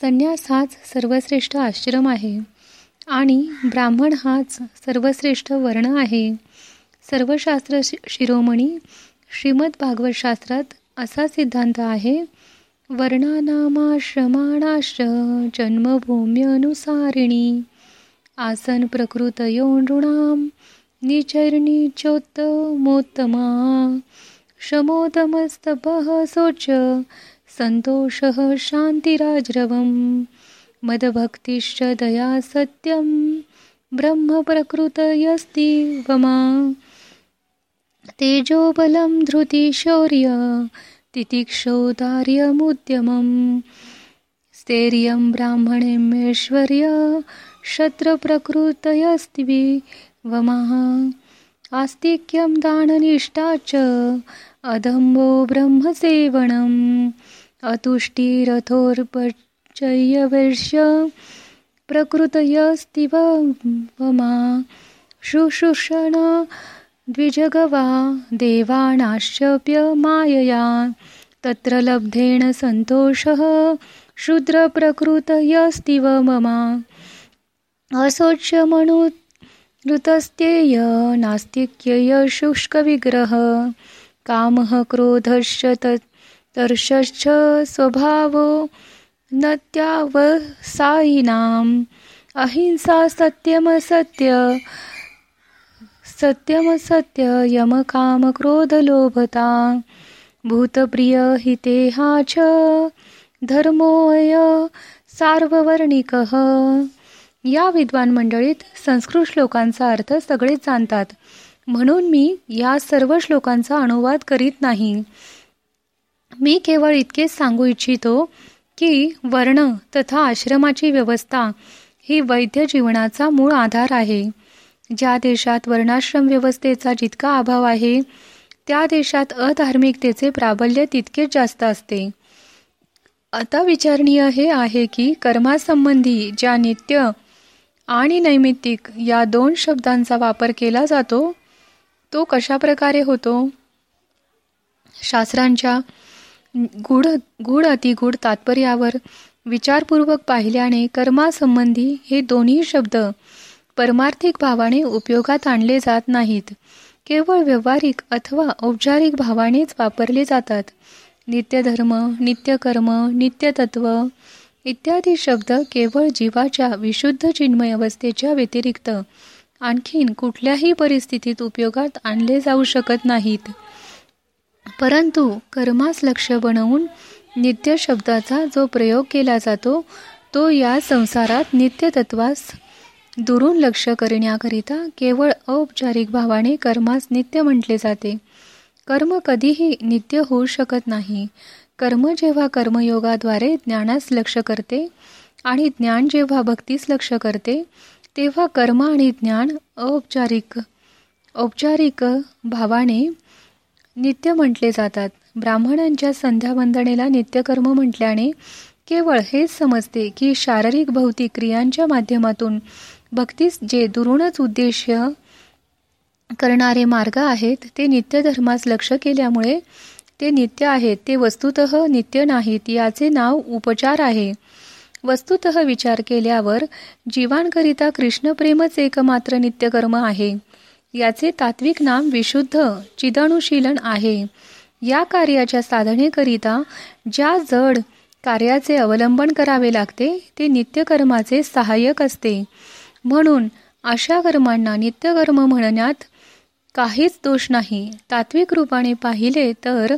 संन्यास हाच सर्वश्रेष्ठ आश्रम आहे. आणि ब्राह्मण हाच सर्वश्रेष्ठ वर्ण आहे. सर्व शास्त्र शिरोमणी श्रीमद भागवत शास्त्रात असा सिद्धांत आहे. वर्णानामाश्रमाणाश्र जन्मभूम्यनुसारिणी. आसन प्रकृत नृणाम निचैर्निचोत्तमोत्तमा शमोतमस्तपः शोच सन्तोषः शान्तिराज्रवं मदभक्तिश्च दया सत्यं ब्रह्मप्रकृतयस्ति वमा तेजोबलं धृतिशौर्य तितिक्षोदार्यमुद्यमं स्थैर्यं ब्राह्मणेम्यैश्वर्य शत्रप्रकृतयस्ति वमः। आस्तिक्यं दाननिष्ठा च। अधम्बो ब्रह्मसेवनम्। अतुष्टिरथोर्पचयवर्ष्य प्रकृतयस्ति वमा शुशुषण द्विजगवा देवानाश्चप्यमायया तत्र लब्धेन सन्तोषः शूद्रप्रकृतयस्तिव ममा असोच्यमनुतस्त्येय नास्तिक्यय शुष्कविग्रह कामः क्रोधश्च तत् तर्षश्च स्वभावो न त्यावसायिनाम् अहिंसा सत्यमसत्य सत्यमसत्य यमकामक्रोधलोभता। भूतप्रिय हितेहा च धर्मोय सार्ववर्णिकः। या विद्वान मंडळीत संस्कृत श्लोकांचा अर्थ सगळेच जाणतात. म्हणून मी या सर्व श्लोकांचा अनुवाद करीत नाही. मी केवळ इतकेच सांगू इच्छितो की वर्ण तथा आश्रमाची व्यवस्था ही वैद्य जीवनाचा मूळ आधार आहे. ज्या देशात वर्णाश्रम व्यवस्थेचा जितका अभाव आहे त्या देशात अधार्मिकतेचे प्राबल्य तितकेच जास्त असते. आता विचारणीय हे आहे की कर्मासंबंधी ज्या नित्य आणि नैमित्तिक या दोन शब्दांचा वापर केला जातो तो कशा प्रकारे होतो? शास्त्रांच्या गुढ गुढ अतिगुढ तात्पर्यावर विचारपूर्वक पाहिल्याने कर्मासंबंधी हे दोन्ही शब्द परमार्थिक भावाने उपयोगात आणले जात नाहीत. केवळ व्यवहारिक अथवा औपचारिक भावानेच वापरले जातात. नित्यधर्म नित्यकर्म नित्यतत्व इत्यादी शब्द केवळ जीवाच्या विशुद्ध चिन्मय अवस्थेच्या व्यतिरिक्त आणखीन कुठल्याही परिस्थितीत उपयोगात आणले जाऊ शकत नाहीत. परंतु कर्मास लक्ष बनवून नित्य शब्दाचा जो प्रयोग केला जातो तो या संसारात नित्यतत्वास दुरून लक्ष करण्याकरिता केवळ औपचारिक भावाने कर्मास नित्य म्हटले जाते. कर्म कधीही नित्य होऊ शकत नाही. कर्म जेव्हा कर्मयोगाद्वारे ज्ञानास लक्ष करते आणि ज्ञान जेव्हा भक्तीस लक्ष करते तेव्हा कर्म आणि ज्ञान औपचारिक औपचारिक भावाने नित्य म्हटले जातात. ब्राह्मणांच्या संध्यावंदनेला नित्यकर्म म्हटल्याने केवळ हेच समजते की शारीरिक भौतिक क्रियांच्या माध्यमातून भक्तीस जे दुरूनच उद्देश करणारे मार्ग आहेत ते नित्य धर्मास लक्ष केल्यामुळे ते नित्य आहेत ते वस्तुत नित्य नाहीत याचे नाव उपचार आहे. वस्तुत विचार केल्यावर जीवांकरिता कृष्णप्रेमच एकमात्र नित्यकर्म आहे. याचे तात्विक नाम विशुद्ध चिदणुशीलन आहे. या कार्याच्या साधनेकरिता ज्या जड कार्याचे अवलंबन करावे लागते ते नित्यकर्माचे सहाय्यक असते. म्हणून अशा कर्मांना नित्यकर्म म्हणण्यात काहीच दोष नाही. तात्विक रूपाने पाहिले तर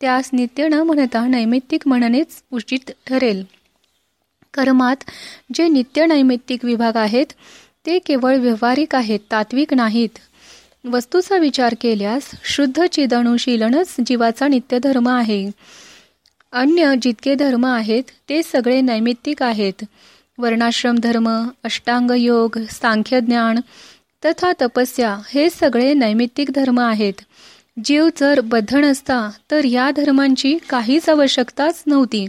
त्यास नित्य न म्हणता नैमित्तिक म्हणणेच उचित ठरेल. कर्मात जे नित्य नैमित्तिक विभाग आहेत ते केवळ व्यवहारिक आहेत तात्विक नाहीत. वस्तूचा विचार केल्यास शुद्ध चिदणुशीलनच जीवाचा नित्य धर्म आहे. अन्य जितके धर्म आहेत ते सगळे नैमित्तिक आहेत. वर्णाश्रम धर्म अष्टांग योग सांख्यज्ञान तथा तपस्या हे सगळे नैमित्तिक धर्म आहेत. जीव जर बद्ध नसता तर या धर्मांची काहीच आवश्यकताच नव्हती.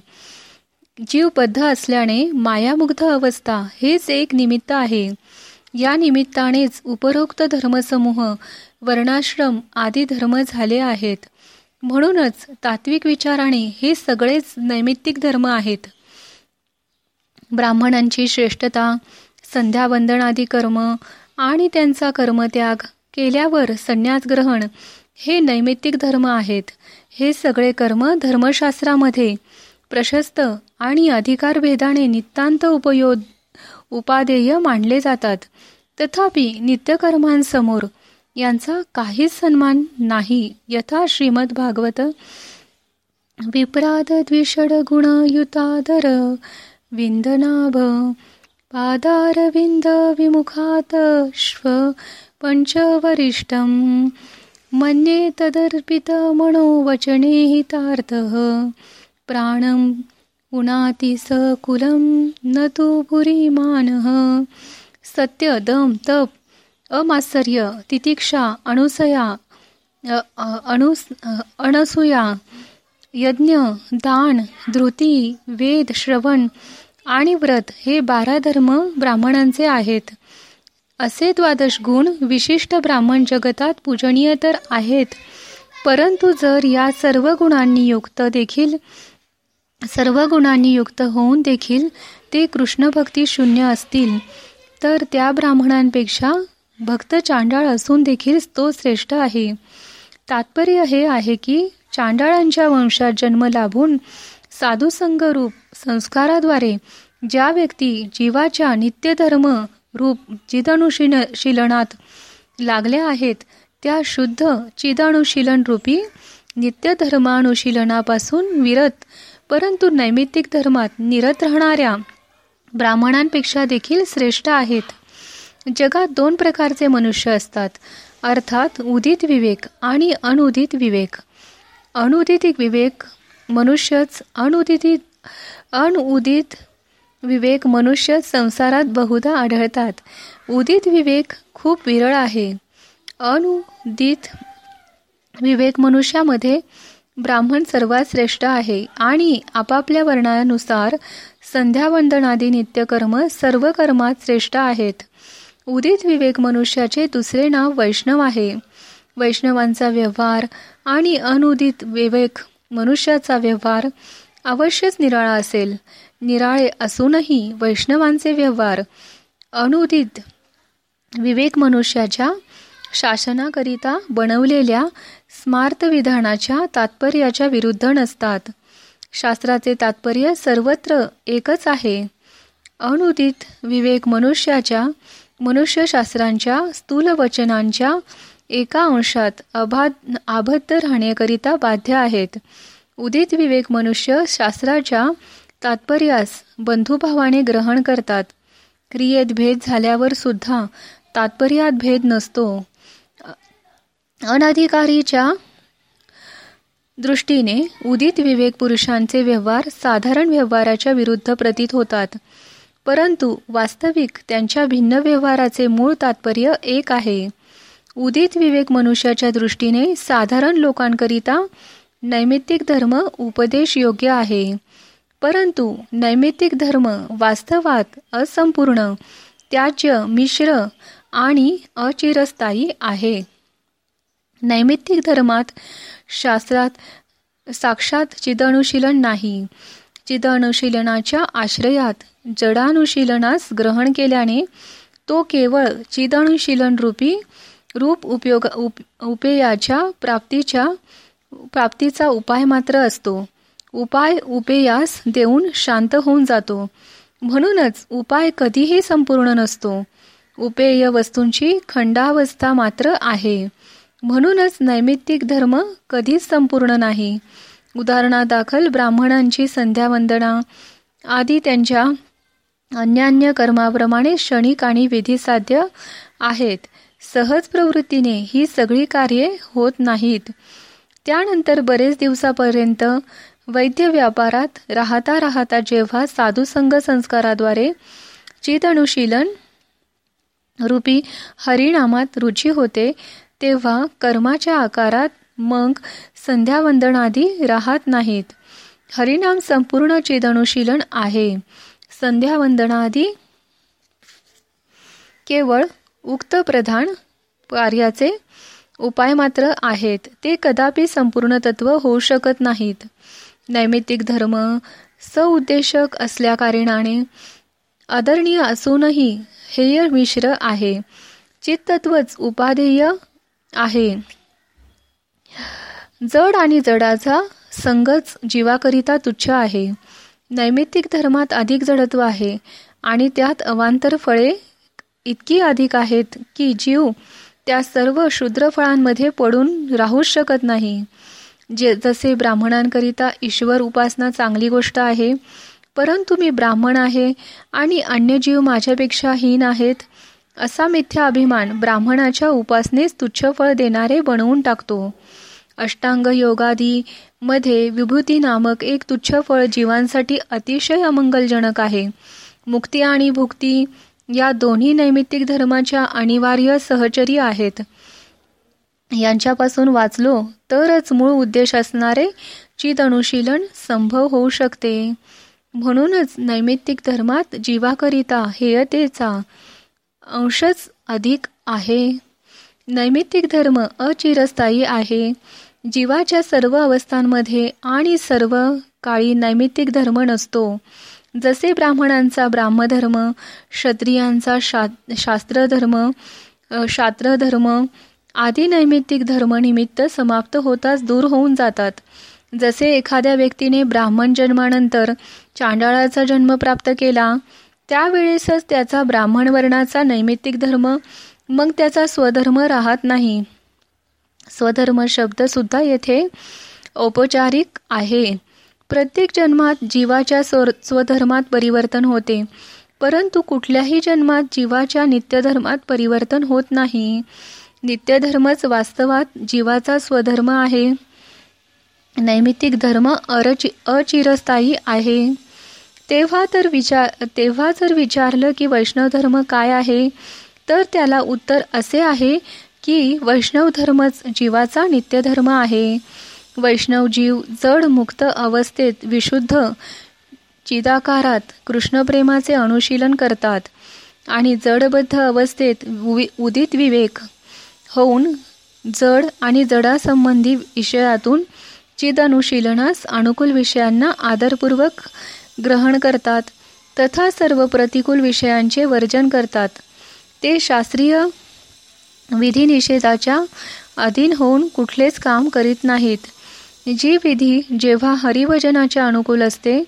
जीव बद्ध असल्याने मायामुग्ध अवस्था हेच एक निमित्त आहे. या निमित्तानेच उपरोक्त धर्मसमूह वर्णाश्रम आदी धर्म झाले आहेत. म्हणूनच तात्विक विचाराने हे सगळेच नैमित्तिक धर्म आहेत. ब्राह्मणांची श्रेष्ठता संध्यावंदनादी कर्म आणि त्यांचा कर्मत्याग केल्यावर संन्यास ग्रहण हे नैमित्तिक धर्म आहेत. हे सगळे कर्म धर्मशास्त्रामध्ये प्रशस्त आणि अधिकार भेदाने नितांत उपयोग उपादेय मानले जातात. तथापि नित्यकर्मांसमोर यांचा काहीच सन्मान नाही. यथा श्रीमद भागवत विप्राद द्विषड गुणयुतादर विंदनाभ पादारविंद विमुखात श्व पंचवरिष्ठ मन्ये तदर्पित मनोवचने हितार्थः प्राणं उणाती सकुलं न तु पुरीमानः। सत्य दम तप अमात्सर्य तितिक्षा अणुसया अणुस अनसूया यज्ञ दान धृती वेद श्रवण आणि व्रत हे बारा धर्म ब्राह्मणांचे आहेत. असे द्वादश गुण विशिष्ट ब्राह्मण जगतात पूजनीय तर आहेत परंतु जर या सर्व गुणांनी युक्त देखील सर्व गुणांनी युक्त होऊन देखील ते कृष्णभक्ती शून्य असतील तर त्या ब्राह्मणांपेक्षा भक्त चांडाळ असून देखील तो श्रेष्ठ आहे. तात्पर्य हे आहे की चांडाळांच्या वंशात जन्म लाभून साधुसंग रूप संस्काराद्वारे ज्या व्यक्ती जीवाच्या नित्यधर्म रूप चिदाणुशीलनात लागल्या आहेत त्या शुद्ध चिदाणुशीलन रूपी नित्य धर्मानुशीलनापासून विरत परंतु नैमित्तिक धर्मात निरत राहणाऱ्या ब्राह्मणांपेक्षा देखील श्रेष्ठ आहेत. जगात दोन प्रकारचे मनुष्य असतात अर्थात उदित विवेक आणि अनुदित विवेक. अनुदित विवेक मनुष्यच अनुदित अनुदित विवेक मनुष्य संसारात बहुधा आढळतात. उदित विवेक खूप विरळ आहे. अनुदित विवेक मनुष्यामध्ये ब्राह्मण सर्वात श्रेष्ठ आहे आणि आपापल्या वर्णानुसार संध्यावंदनादी नित्यकर्म सर्व कर्मात श्रेष्ठ आहेत. उदित विवेक मनुष्याचे दुसरे नाव वैष्णव आहे. वैष्णवांचा व्यवहार आणि अनुदित विवेक मनुष्याचा व्यवहार अवश्यच निराळा असेल. निराळे असूनही वैष्णवांचे व्यवहार अनुदित विवेक मनुष्याच्या शासनाकरिता बनवलेल्या स्मार्त विधानाच्या तात्पर्याच्या विरुद्ध नसतात. शास्त्राचे तात्पर्य सर्वत्र एकच आहे. अनुदित विवेक मनुष्याच्या मनुष्यशास्त्रांच्या स्थूल वचनांच्या एका अंशात अबाध आबद्ध राहण्याकरिता बाध्य आहेत. उदित विवेक मनुष्य शास्त्राच्या तात्पर्यास बंधुभावाने ग्रहण करतात. क्रियेत भेद झाल्यावर सुद्धा तात्पर्यात भेद नसतो. अनधिकारीच्या दृष्टीने उदित विवेक पुरुषांचे व्यवहार साधारण व्यवहाराच्या विरुद्ध प्रतीत होतात. परंतु वास्तविक त्यांच्या भिन्न व्यवहाराचे मूळ तात्पर्य एक आहे. उदित विवेक मनुष्याच्या दृष्टीने साधारण लोकांकरिता नैमित्तिक धर्म उपदेश योग्य आहे. परंतु नैमित्तिक धर्म वास्तवात असंपूर्ण त्याज्य मिश्र आणि अचिरस्थायी आहे. नैमित्तिक धर्मात शास्त्रात साक्षात चिदनुशीलन नाही. चिदनुशीलनाच्या आश्रयात जडानुशीलनास ग्रहण केल्याने तो केवळ चिदनुशीलन रूपी रूप उपयोग उप उपेयाच्या प्राप्तीच्या प्राप्तीचा उपाय मात्र असतो. उपाय उपेयास देऊन शांत होऊन जातो. म्हणूनच उपाय कधीही संपूर्ण नसतो. उपेय वस्तूंची खंडावस्था मात्र आहे. म्हणूनच नैमित्तिक धर्म कधीच संपूर्ण नाही. उदाहरणादाखल ब्राह्मणांची संध्यावंदना आदी त्यांच्या अन्यान्य कर्माप्रमाणे क्षणिक आणि विधीसाध्य आहेत. सहज प्रवृत्तीने ही सगळी कार्ये होत नाहीत. त्यानंतर बरेच दिवसापर्यंत वैद्य व्यापारात राहता राहता जेव्हा साधुसंग संस्काराद्वारे चितनुशीलन रूपी हरिनामात रुची होते तेव्हा कर्माच्या आकारात मग संध्यावंदनादी राहत नाहीत. हरिनाम संपूर्ण चिदनुशीलन आहे. संध्यावंदनादी केवळ उक्त प्रधान कार्याचे उपाय मात्र आहेत. ते कदापि संपूर्ण तत्व होऊ शकत नाहीत. नैमित्तिक धर्म सउद्देशक असल्या कारणाने आदरणीय असूनही हेय मिश्र आहे. चित्तत्वच उपाधेय आहे. जड आणि जडाचा संगच जीवाकरिता तुच्छ आहे. नैमित्तिक धर्मात अधिक जडत्व आहे आणि त्यात अवांतर फळे इतकी अधिक आहेत की जीव त्या सर्व शूद्र फळांमध्ये पडून राहूच शकत नाही. जे जसे ब्राह्मणांकरिता ईश्वर उपासना चांगली गोष्ट आहे परंतु मी ब्राह्मण आहे आणि अन्य जीव माझ्यापेक्षा हीन आहेत असा मिथ्या अभिमान ब्राह्मणाच्या उपासनेस तुच्छ फळ देणारे बनवून टाकतो. अष्टांग योगादी मध्ये विभूती नामक एक तुच्छ फळ जीवांसाठी अतिशय अमंगलजनक आहे. मुक्ती आणि भुक्ती या दोन्ही नैमित्तिक धर्माच्या अनिवार्य सहचरी आहेत. यांच्यापासून वाचलो तरच मूळ उद्देश असणारे चित अनुशीलन संभव होऊ शकते. म्हणूनच नैमित्तिक धर्मात जीवाकरिता हेयतेचा अंशच अधिक आहे. नैमित्तिक धर्म अचिरस्थायी आहे. जीवाच्या सर्व अवस्थांमध्ये आणि सर्व काळी नैमित्तिक धर्म नसतो. जसे ब्राह्मणांचा ब्राह्मधर्म क्षत्रियांचा शा शास्त्रधर्म शास्त्रधर्म आदी नैमित्तिक धर्मनिमित्त समाप्त होताच दूर होऊन जातात. जसे एखाद्या व्यक्तीने ब्राह्मण जन्मानंतर चांडाळाचा जन्म प्राप्त केला त्यावेळेसच त्याचा ब्राह्मण वर्णाचा नैमित्तिक धर्म मग त्याचा स्वधर्म राहत नाही. स्वधर्म शब्द सुद्धा येथे औपचारिक आहे. प्रत्येक जन्मात जीवाच्या स्वधर्मात परिवर्तन होते. परंतु कुठल्याही जन्मात जीवाच्या नित्यधर्मात परिवर्तन होत नाही. नित्यधर्मच वास्तवात जीवाचा स्वधर्म आहे. नैमित्तिक धर्म अरचि अचिरस्थायी आहे. तेव्हा तर विचार तेव्हा जर विचारलं की वैष्णव धर्म काय आहे तर त्याला उत्तर असे आहे की वैष्णव धर्मच जीवाचा नित्यधर्म आहे. वैष्णव जीव जड मुक्त अवस्थेत विशुद्ध चिदाकारात कृष्णप्रेमाचे अनुशीलन करतात आणि जडबद्ध अवस्थेत उदित विवेक होऊन जड आणि जडासंबंधी विषयातून चिदनुशीलनास अनुकूल विषयांना आदरपूर्वक ग्रहण करतात. तथा सर्व प्रतिकूल विषयांचे वर्जन करतात. ते शास्त्रीय विधिनिषेधाच्या अधीन होऊन कुठलेच काम करीत नाहीत. जी विधी जेव्हा हरिभजनाच्या अनुकूल असते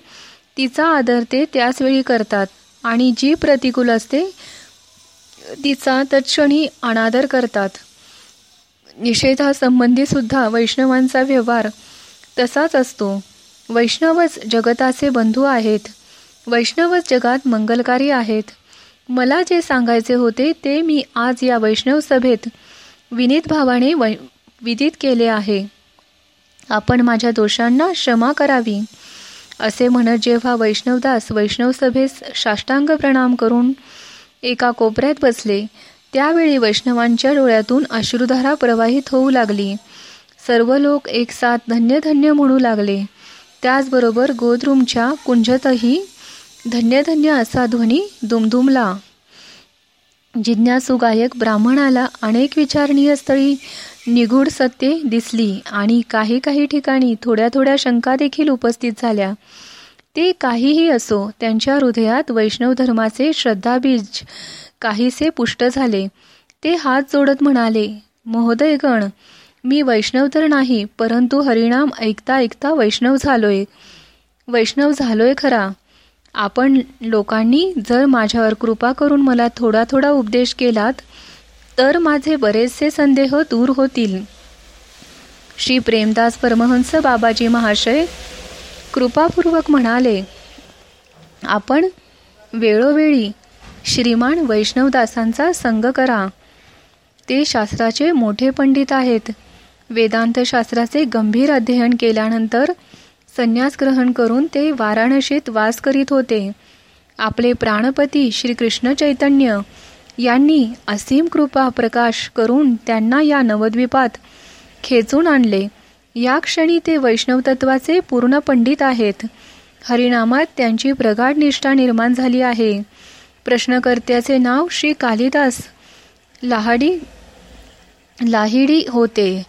तिचा आदर ते त्याच वेळी करतात. आणि जी प्रतिकूल असते तिचा तत्क्षणी अनादर करतात. निषेधासंबंधी सुद्धा वैष्णवांचा व्यवहार तसाच असतो. वैष्णवच जगताचे बंधू आहेत. वैष्णवच जगात मंगलकारी आहेत. मला जे सांगायचे होते ते मी आज या वैष्णव सभेत विनीत भावाने वै विदित केले आहे. आपण माझ्या दोषांना क्षमा करावी. असे म्हणत जेव्हा वैष्णवदास वैष्णव सभेस साष्टांग प्रणाम करून एका कोपऱ्यात बसले त्यावेळी वैष्णवांच्या डोळ्यातून अश्रुधारा प्रवाहित होऊ लागली. सर्व लोक एक साथ धन्य धन्य म्हणू लागले. त्याचबरोबर गोदरूमच्या कुंजतही धन्यधन्य असा ध्वनी दुमदुमला. जिज्ञासू गायक ब्राह्मणाला अनेक विचारणीय स्थळी निगूढ सत्ये दिसली आणि काही काही ठिकाणी थोड्या थोड्या शंका देखील उपस्थित झाल्या. ते काहीही असो त्यांच्या हृदयात वैष्णव धर्माचे श्रद्धाबीज काहीसे पुष्ट झाले. ते हात जोडत म्हणाले महोदयगण मी वैष्णव तर नाही परंतु हरिणाम ऐकता ऐकता वैष्णव झालोय. वैष्णव झालोय खरा. आपण लोकांनी जर माझ्यावर कृपा करून मला थोडा थोडा उपदेश केलात तर माझे बरेचसे संदेह दूर होतील. श्री प्रेमदास परमहंस बाबाजी महाशय कृपापूर्वक म्हणाले आपण वेळोवेळी श्रीमान वैष्णवदासांचा संग करा. ते शास्त्राचे मोठे पंडित आहेत. वेदांतशास्त्राचे गंभीर अध्ययन केल्यानंतर संन्यास ग्रहण करून ते वाराणसीत वास करीत होते. आपले प्राणपती श्रीकृष्ण चैतन्य यांनी असीम कृपा प्रकाश करून त्यांना या नवद्वीपात खेचून आणले. या क्षणी ते वैष्णव तत्वाचे पूर्ण पंडित आहेत. हरिनामात त्यांची प्रगाढ निष्ठा निर्माण झाली आहे. प्रश्नकर्त्याचे नाव श्री कालिदास. लाहाडी लाहिडी होते.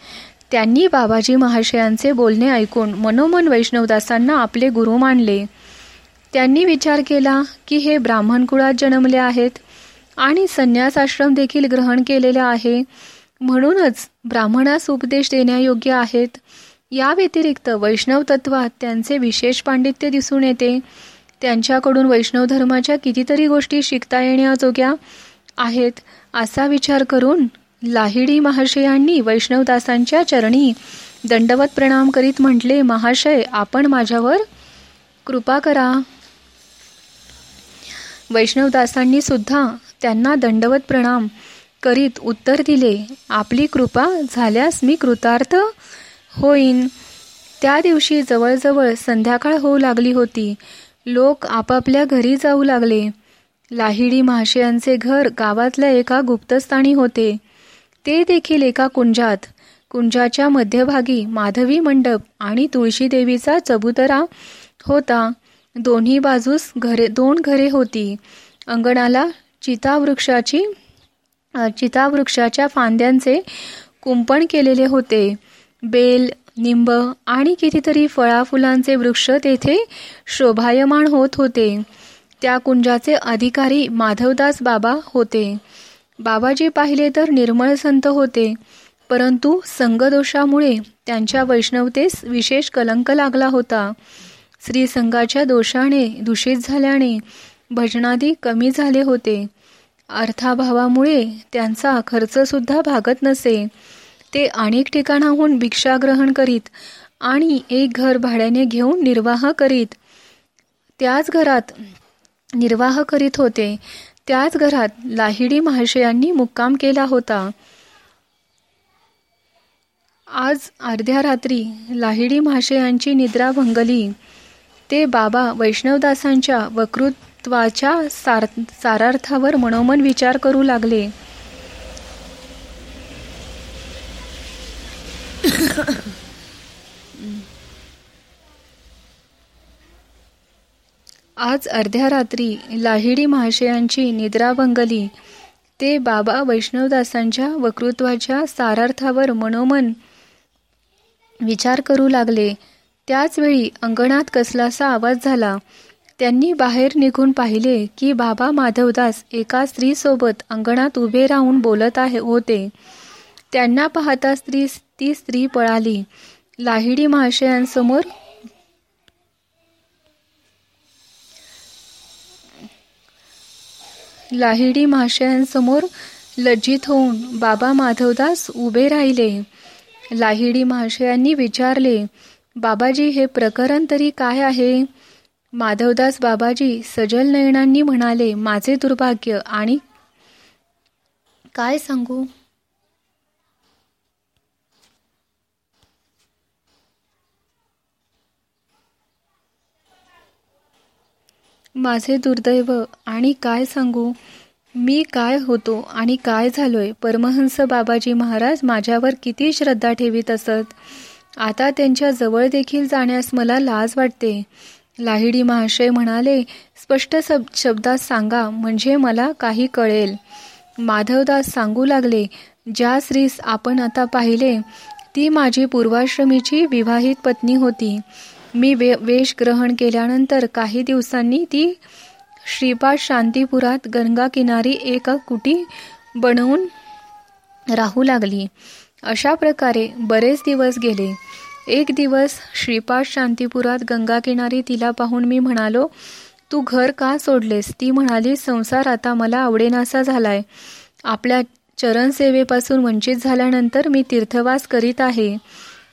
त्यांनी बाबाजी महाशयांचे बोलणे ऐकून मनोमन वैष्णवदासांना आपले गुरु मानले. त्यांनी विचार केला की हे ब्राह्मण कुळात जन्मले आहेत आणि संन्यास आश्रम देखील ग्रहण केलेला आहे. म्हणूनच ब्राह्मणास उपदेश देण्यायोग्य आहेत. या व्यतिरिक्त वैष्णव तत्वात त्यांचे विशेष पांडित्य दिसून येते. त्यांच्याकडून वैष्णव धर्माच्या कितीतरी गोष्टी शिकता येण्याजोग्या आहेत असा विचार करून लाहिडी महाशयांनी वैष्णवदासांच्या चरणी दंडवत प्रणाम करीत म्हटले महाशय आपण माझ्यावर कृपा करा. वैष्णवदासांनी सुद्धा त्यांना दंडवत प्रणाम करीत उत्तर दिले आपली कृपा झाल्यास मी कृतार्थ होईन. त्या दिवशी जवळजवळ संध्याकाळ होऊ लागली होती. लोक आपापल्या घरी जाऊ लागले. लाहिडी महाशयांचे घर गावातल्या एका गुप्तस्थानी होते. ते देखील एका कुंजात. कुंजाच्या मध्यभागी माधवी मंडप आणि तुळशी देवीचा चबुतरा होता. दोन्ही बाजूस घरे दोन घरे होती. अंगणाला चितावृक्षाची चितावृक्षाच्या फांद्यांचे कुंपण केलेले होते. बेल निंब आणि कितीतरी फळाफुलांचे वृक्ष तेथे शोभायमान होत होते. त्या कुंजाचे अधिकारी माधवदास बाबा होते. बाबाजी पाहिले तर निर्मळ संत होते. परंतु संगदोषामुळे त्यांच्या वैष्णवतेस विशेष कलंक लागला होता. श्री संघाच्या दोषाने दूषित झाल्याने भजनादी कमी झाले होते. अर्थाभावामुळे त्यांचा खर्चसुद्धा भागत नसे. ते अनेक ठिकाणाहून भिक्षा ग्रहण करीत आणि एक घर भाड्याने घेऊन निर्वाह करीत. त्याच घरात निर्वाह करीत होते. त्याच घरात लाहिडी महाशयांनी मुक्काम केला होता. आज अर्ध्या रात्री लाहिडी महाशयांची निद्रा भंगली. ते बाबा वैष्णवदासांच्या वकृत्वाच्या सार सारार्थावर मनोमन विचार करू लागले. आज अर्ध्या रात्री लाहिडी महाशयांची निद्रा भंगली ते बाबा वैष्णवदासांच्या वकृत्वाच्या सारार्थावर मनोमन विचार करू लागले. त्याचवेळी अंगणात कसलासा आवाज झाला. त्यांनी बाहेर निघून पाहिले की बाबा माधवदास एका स्त्रीसोबत अंगणात उभे राहून बोलत आहे होते. त्यांना पाहता स्त्री ती स्त्री पळाली. लाहिडी महाशयांसमोर लाहिडी महाशयांसमोर लज्जित होऊन बाबा माधवदास उभे राहिले. लाहिडी महाशयांनी विचारले बाबाजी हे प्रकरण तरी काय आहे? माधवदास बाबाजी सजल नयनांनी म्हणाले माझे दुर्भाग्य आणि काय सांगू? माझे दुर्दैव आणि काय सांगू? मी काय होतो आणि काय झालोय? परमहंस बाबाजी महाराज माझ्यावर किती श्रद्धा ठेवीत असत? आता त्यांच्या जवळ देखील जाण्यास मला लाज वाटते. लाहिडी महाशय म्हणाले स्पष्ट सब शब्दात सांगा म्हणजे मला काही कळेल. माधवदास सांगू लागले ज्या स्त्रीस आपण आता पाहिले ती माझी पूर्वाश्रमीची विवाहित पत्नी होती. मी वे वेश ग्रहण केल्यानंतर काही दिवसांनी ती श्रीपाद शांतीपुरात गंगा किनारी एक कुटी बनवून राहू लागली. अशा प्रकारे बरेच दिवस गेले. एक दिवस श्रीपाद शांतीपुरात गंगा किनारी तिला पाहून मी म्हणालो तू घर का सोडलेस? ती म्हणाली संसार आता मला आवडेनासा झालाय. आपल्या चरणसेवेपासून वंचित झाल्यानंतर मी तीर्थवास करीत आहे.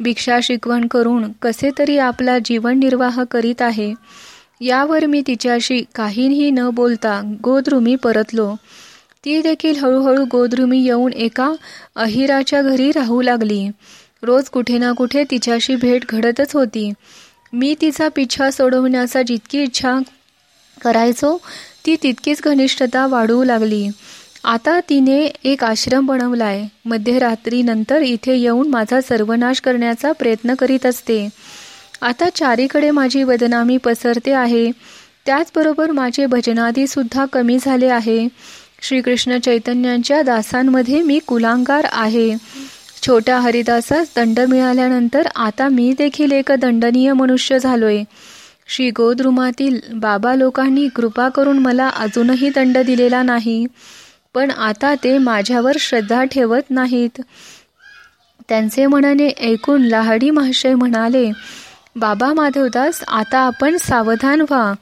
भिक्षा शिकवण करून कसे तरी आपला जीवन निर्वाह करीत आहे. यावर मी तिच्याशी काहीही न बोलता गोद्रुमी परतलो. ती देखील हळूहळू गोद्रुमी येऊन एका अहिराच्या घरी राहू लागली. रोज कुठे ना कुठे तिच्याशी भेट घडतच होती. मी तिचा पिछा सोडवण्याचा जितकी इच्छा करायचो ती तितकीच घनिष्ठता वाढवू लागली. आता तिने एक आश्रम बनवलाय. मध्यरात्रीनंतर इथे येऊन माझा सर्वनाश करण्याचा प्रयत्न करीत असते. आता चारीकडे माझी बदनामी पसरते आहे. त्याचबरोबर माझे भजनादी सुद्धा कमी झाले आहे. श्रीकृष्ण चैतन्यांच्या दासांमध्ये मी कुलांगार आहे. छोट्या हरिदासास दंड मिळाल्यानंतर आता मी देखील एक दंडनीय मनुष्य झालोय. श्री गोद्रुमातील बाबा लोकांनी कृपा करून मला अजूनही दंड दिलेला नाही. पण आता ते माझ्यावर श्रद्धा ठेवत नाहीत. त्यांचे म्हणणे ऐकून लहाडी महाशय म्हणाले बाबा माधवदास आता आपण सावधान व्हा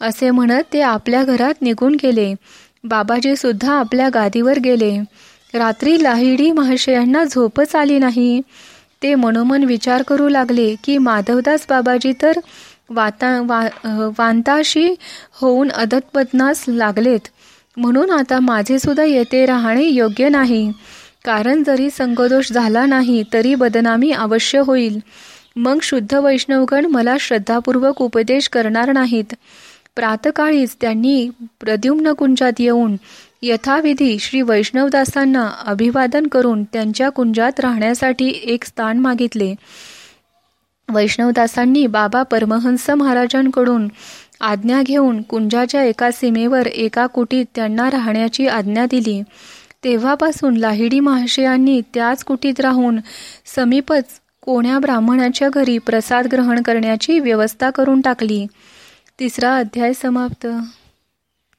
असे म्हणत ते आपल्या घरात निघून गेले. बाबाजी सुद्धा आपल्या गादीवर गेले. रात्री लाहिडी महाशयांना झोपच आली नाही. ते मनोमन विचार करू लागले की माधवदास बाबाजी तर वाता वा वांताशी होऊन अदतपदनास लागलेत. म्हणून आता माझे सुद्धा येथे राहणे योग्य नाही. कारण जरी संगदोष झाला नाही तरी बदनामी अवश्य होईल. मग शुद्ध वैष्णवगण मला श्रद्धापूर्वक उपदेश करणार नाहीत. प्रातकाळीच त्यांनी प्रद्युम्न कुंजात येऊन यथाविधी श्री वैष्णवदासांना अभिवादन करून त्यांच्या कुंजात राहण्यासाठी एक स्थान मागितले. वैष्णवदासांनी बाबा परमहंस महाराजांकडून आज्ञा घेऊन कुंजाच्या एका सीमेवर एका कुटीत त्यांना राहण्याची आज्ञा दिली. तेव्हापासून लाहिडी महाशयांनी त्याच कुटीत राहून समीपच कोण्या ब्राह्मणाच्या घरी प्रसाद ग्रहण करण्याची व्यवस्था करून टाकली. तिसरा अध्याय समाप्त.